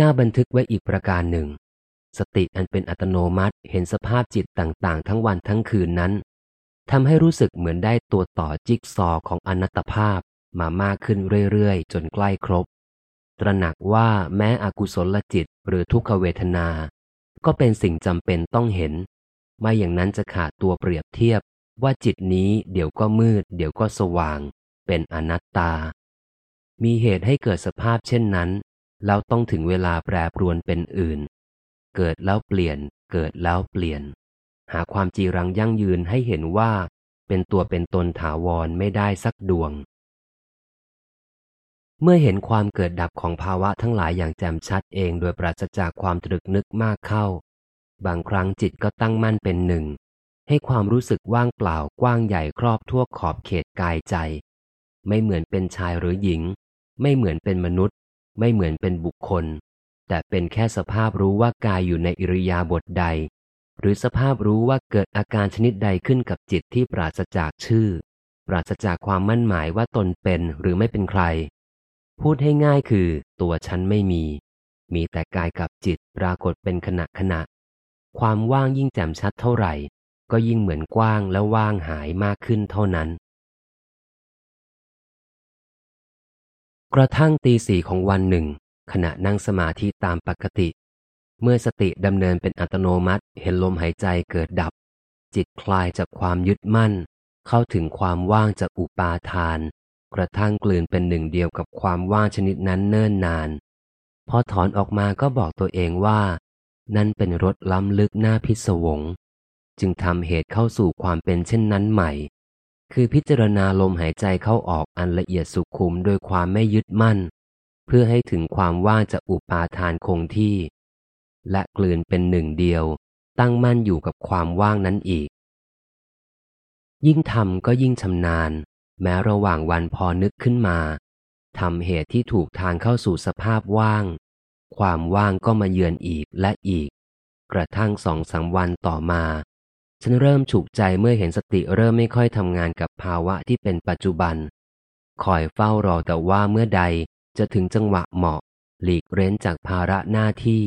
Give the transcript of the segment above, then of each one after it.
น่าบันทึกไว้อีกประการหนึ่ง สติอันเป็นอัตโนมัติเห็นสภาพจิตต่างๆ ทั้งวันทั้งคืนนั้นทำให้รู้สึกเหมือนได้ตัวต่อจิ๊กซอของอนัตภาพมามากขึ้นเรื่อยๆ จนใกล้ครบ ตระหนักว่าแม้อกุศลจิตหรือทุกขเวทนา ก็เป็นสิ่งจำเป็นต้องเห็น ไม่อย่างนั้นจะขาดตัวเปรียบเทียบว่าจิตนี้เดี๋ยวก็มืด เดี๋ยวก็สว่าง เป็นอนัตตา มีเหตุให้เกิดสภาพเช่นนั้น แล้วต้องถึงเวลาแปรปรวนเป็นอื่น เกิดแล้วเปลี่ยน เกิดแล้วเปลี่ยน หาความจีรังยั่งยืนให้เห็นว่า เป็นตัวเป็นตนถาวรไม่ได้สักดวง เมื่อเห็นความเกิดดับของภาวะทั้งหลายอย่างแจ่มชัดเองโดยปราศจากความตรึกนึกมากเข้า บางครั้งจิตก็ตั้งมั่นเป็นหนึ่ง ให้ความรู้สึกว่างเปล่ากว้างใหญ่ครอบทั่วขอบเขตกายใจ ไม่เหมือนเป็นชายหรือหญิง ไม่เหมือนเป็นมนุษย์ ไม่เหมือนเป็นบุคคล แต่เป็นแค่สภาพรู้ว่ากายอยู่ในอิริยาบถใด หรือสภาพรู้ว่าเกิดอาการชนิดใดขึ้นกับจิตที่ปราศจากชื่อ ปราศจากความมั่นหมายว่าตนเป็นหรือไม่เป็นใคร พูดให้ง่ายคือ ตัวฉันไม่มี มีแต่กายกับจิตปรากฏเป็นขณะขณะ ความว่างยิ่งแจ่มชัดเท่าไหร่ ก็ยิ่งเหมือนกว้างและว่างหายมากขึ้นเท่านั้น กระทั่งตีสี่ของวันหนึ่ง ขณะนั่งสมาธิตามปกติ เมื่อสติดำเนินเป็นอัตโนมัติ เห็นลมหายใจเกิดดับ จิตคลายจากความยึดมั่น เข้าถึงความว่างจากอุปาทาน กระทั่งกลืนเป็นหนึ่งเดียวกับความว่างชนิดนั้นเนิ่นนาน พอถอนออกมาก็บอกตัวเองว่า นั่นเป็นรถล้ำลึกหน้าพิศวง จึงทำเหตุเข้าสู่ความเป็นเช่นนั้นใหม่ คือพิจารณาลมหายใจเข้าออกอันละเอียดสุขุมโดยความไม่ยึดมั่น เพื่อให้ถึงความว่างจากอุปาทานคงที่ และกลืนเป็นหนึ่งเดียว ตั้งมั่นอยู่กับความว่างนั้นอีก ยิ่งทำก็ยิ่งชำนาญ แม้ระหว่างวันพอนึกขึ้นมาทำเหตุที่ถูกทางเข้าสู่สภาพว่าง ความว่างก็มาเยือนอีกและอีก กระทั่งสองสามวันต่อมา ฉันเริ่มฉุกใจเมื่อเห็นสติเริ่มไม่ค่อยทำงานกับภาวะที่เป็นปัจจุบัน คอยเฝ้ารอแต่ว่าเมื่อใดจะถึงจังหวะเหมาะ หลีกเร้นจากภาระหน้าที่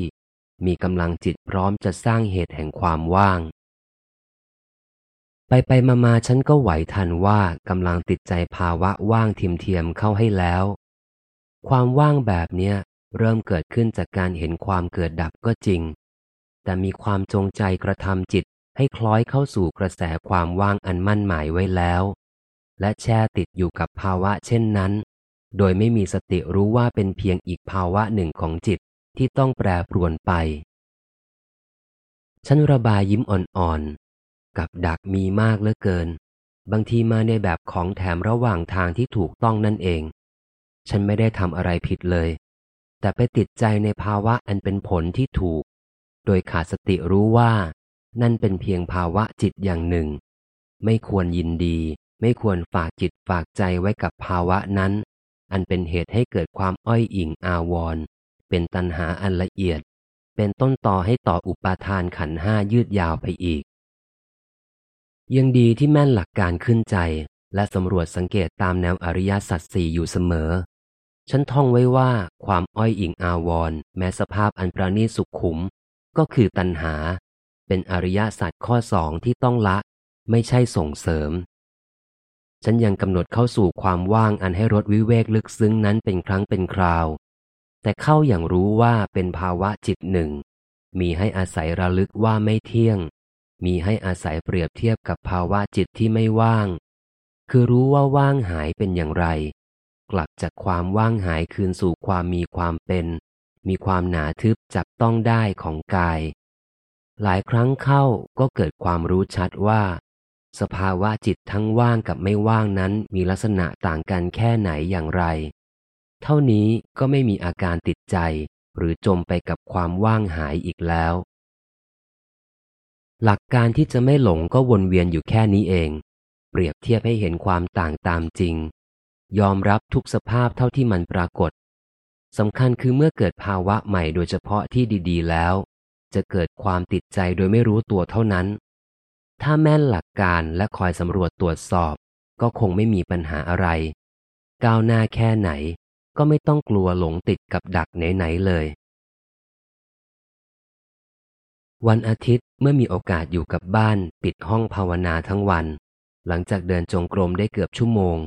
มีกำลังจิตพร้อมจะสร้างเหตุแห่งความว่าง ไปไปมามาฉันก็ไหวทันว่ากำลังติดใจภาวะว่างเทียมเทียมเข้าให้แล้ว ความว่างแบบเนี้ยเริ่มเกิดขึ้นจากการเห็นความเกิดดับก็จริง แต่มีความจงใจกระทำจิต ให้คล้อยเข้าสู่กระแสความว่างอันมั่นหมายไว้แล้ว และแช่ติดอยู่กับภาวะเช่นนั้น โดยไม่มีสติรู้ว่าเป็นเพียงอีกภาวะหนึ่งของจิตที่ต้องแปรปรวนไป ฉันระบายยิ้มอ่อนๆ กับดักมีมากเหลือเกิน บางทีมาในแบบของแถมระหว่างทางที่ถูกต้องนั่นเอง ฉันไม่ได้ทำอะไรผิดเลย แต่ไปติดใจในภาวะอันเป็นผลที่ถูก โดยขาดสติรู้ว่า นั่นเป็นเพียงภาวะจิตอย่างหนึ่ง ไม่ควรยินดี ไม่ควรฝากจิตฝากใจไว้กับภาวะนั้น อันเป็นเหตุให้เกิดความอ้อยอิงอาวร เป็นตัณหาอันละเอียด เป็นต้นต่อให้ต่ออุปาทานขันห้ายืดยาวไปอีก ยังดีที่แม่นหลักการขึ้นใจ และสำรวจสังเกตตามแนวอริยสัจสี่อยู่เสมอฉันท่องไว้ว่าความอ้อยอิงอาวร แม้สภาพอันประณีสุขขุม ก็คือตัณหา เป็นอริยสัจข้อสองที่ต้องละ ไม่ใช่ส่งเสริม ฉันยังกำหนดเข้าสู่ความว่างอันให้รสวิเวกลึกซึ้งนั้นเป็นครั้งเป็นคราว แต่เข้าอย่างรู้ว่าเป็นภาวะจิตหนึ่ง มีให้อาศัยระลึกว่าไม่เที่ยง มีให้อาศัยเปรียบเทียบกับภาวะจิตที่ไม่ว่าง คือรู้ว่าว่างหายเป็นอย่างไร กลับจากความว่างหายคืนสู่ความมีความเป็น มีความหนาทึบจับต้องได้ของกาย หลายครั้งเข้าก็เกิดความรู้ชัดว่า สภาวะจิตทั้งว่างกับไม่ว่างนั้นมีลักษณะต่างกันแค่ไหนอย่างไร เท่านี้ก็ไม่มีอาการติดใจ หรือจมไปกับความว่างหายอีกแล้ว หลักการที่จะไม่หลงก็วนเวียนอยู่แค่นี้เอง เปรียบเทียบให้เห็นความต่างตามจริง ยอมรับทุกสภาพเท่าที่มันปรากฏสำคัญคือเมื่อเกิดภาวะใหม่โดยเฉพาะที่ดี ๆ แล้ว จะเกิดความติดใจโดยไม่รู้ตัวเท่านั้น ถ้าแม่นหลักการและคอยสำรวจตรวจสอบ ก็คงไม่มีปัญหาอะไร ก้าวหน้าแค่ไหน ก็ไม่ต้องกลัวหลงติดกับดักไหนๆเลย วันอาทิตย์เมื่อมีโอกาสอยู่กับบ้านปิดห้องภาวนาทั้งวัน หลังจากเดินจงกรมได้เกือบชั่วโมง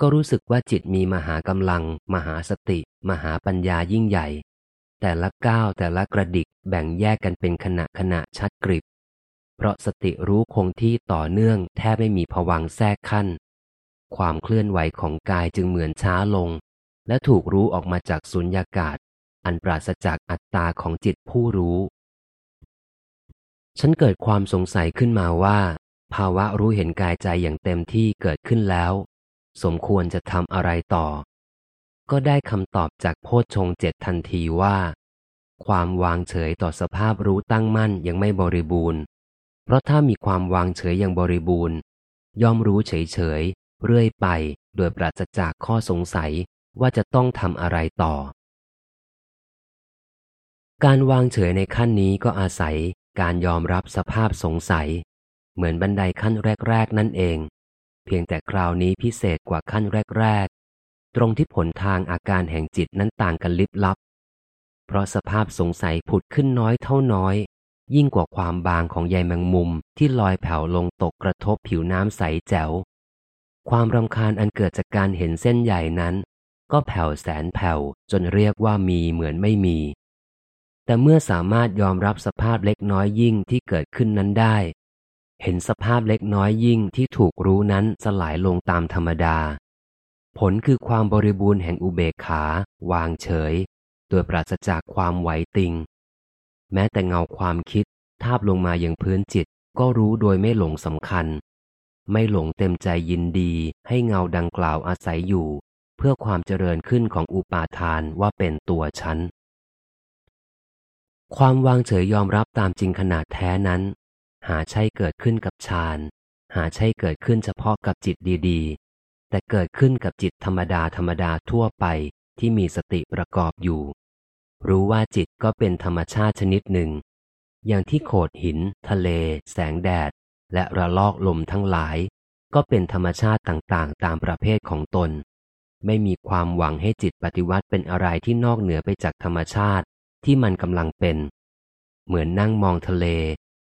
ก็รู้สึกว่าจิตมีมหากำลัง มหาสติ มหาปัญญายิ่งใหญ่ แต่ละก้าวแต่ละกระดิกแบ่งแยกกันเป็นขณะขณะชัดกริบ เพราะสติรู้คงที่ต่อเนื่องแทบไม่มีผวังแทรกขั้น ความเคลื่อนไหวของกายจึงเหมือนช้าลง และถูกรู้ออกมาจากสุญญากาศ อันปราศจากอัตตาของจิตผู้รู้ ฉันเกิดความสงสัยขึ้นมาว่า ภาวะรู้เห็นกายใจอย่างเต็มที่เกิดขึ้นแล้ว สมควรจะทำอะไรต่อ ก็ได้คำตอบจากโพชฌงเจ็ดทันทีว่า ความวางเฉยต่อสภาพรู้ตั้งมั่นยังไม่บริบูรณ์ เพราะถ้ามีความวางเฉยอย่างบริบูรณ์ ย่อมรู้เฉยเฉยเรื่อยไป โดยปราศจากข้อสงสัยว่าจะต้องทำอะไรต่อ การวางเฉยในขั้นนี้ก็อาศัยการยอมรับสภาพสงสัย เหมือนบันไดขั้นแรก ๆ นั่นเอง เพียงแต่คราวนี้พิเศษกว่าขั้นแรก ตรงที่ผลทางอาการแห่งจิตนั้นต่างกันลิบลับ เพราะสภาพสงสัยผุดขึ้นน้อยเท่าน้อย ยิ่งกว่าความบางของใยแมงมุมที่ลอยแผ่วลงตกกระทบผิวน้ำใสแจ๋ว ความรำคาญอันเกิดจากการเห็นเส้นใหญ่นั้น ก็แผ่วแสนแผ่วจนเรียกว่ามีเหมือนไม่มี แต่เมื่อสามารถยอมรับสภาพเล็กน้อยยิ่งที่เกิดขึ้นนั้นได้ เห็นสภาพเล็กน้อยยิ่งที่ถูกรู้นั้นสลายลงตามธรรมดา ผลคือความบริบูรณ์แห่งอุเบกขา วางเฉย โดยปราศจากความไหวติง แม้แต่เงาความคิดทาบลงมาอย่างพื้นจิตก็รู้โดยไม่หลงสำคัญ ไม่หลงเต็มใจยินดีให้เงาดังกล่าวอาศัยอยู่ เพื่อความเจริญขึ้นของอุปาทานว่าเป็นตัวฉัน ความวางเฉยยอมรับตามจริงขนาดแท้นั้น หาใช่เกิดขึ้นกับฌานหาใช่เกิดขึ้นเฉพาะกับจิตดีๆ แต่เกิดขึ้นกับจิตธรรมดาธรรมดาทั่วไปที่มีสติประกอบอยู่ รู้ว่าจิตก็เป็นธรรมชาติชนิดหนึ่ง อย่างที่โขดหิน ทะเล แสงแดด และระลอกลมทั้งหลาย ก็เป็นธรรมชาติต่างๆ ตามประเภทของตน ไม่มีความหวังให้จิตปฏิวัติเป็นอะไรที่นอกเหนือไปจากธรรมชาติที่มันกำลังเป็น เหมือนนั่งมองทะเล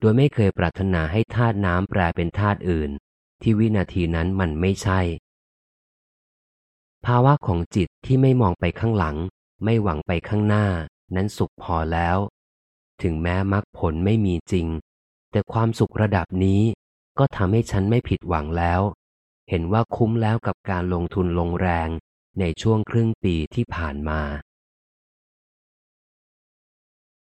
โดยไม่เคยปรารถนาให้ธาตุน้ำแปลเป็นธาตุอื่น ที่วินาทีนั้นมันไม่ใช่ ภาวะของจิตที่ไม่มองไปข้างหลัง ไม่หวังไปข้างหน้า นั้นสุขพอแล้ว ถึงแม้มรรคผลไม่มีจริง แต่ความสุขระดับนี้ก็ทำให้ฉันไม่ผิดหวังแล้ว เห็นว่าคุ้มแล้วกับการลงทุนลงแรงในช่วงครึ่งปีที่ผ่านมา